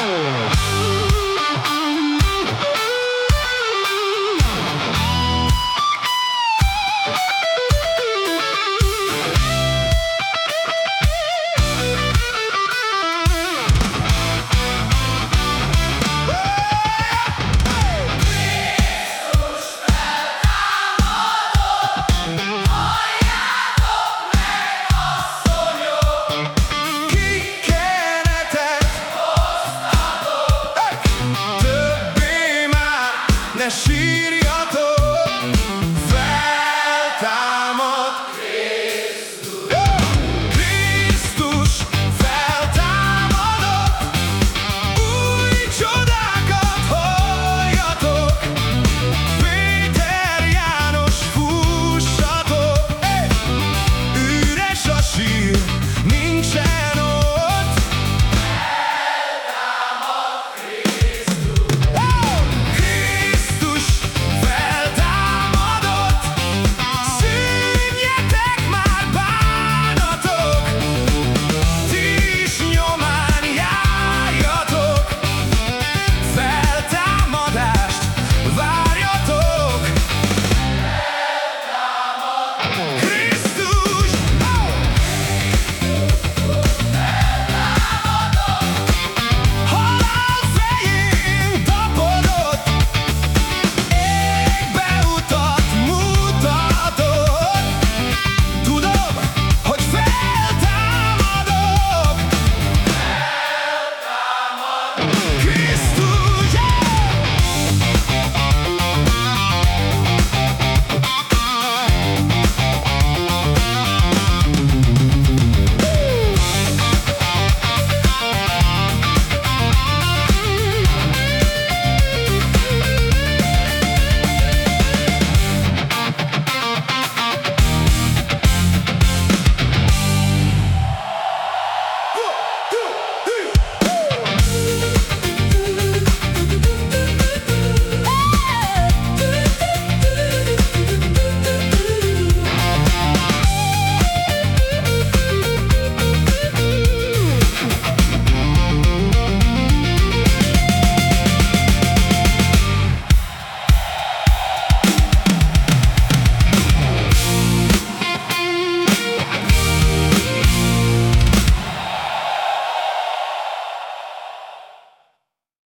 Oh. Come.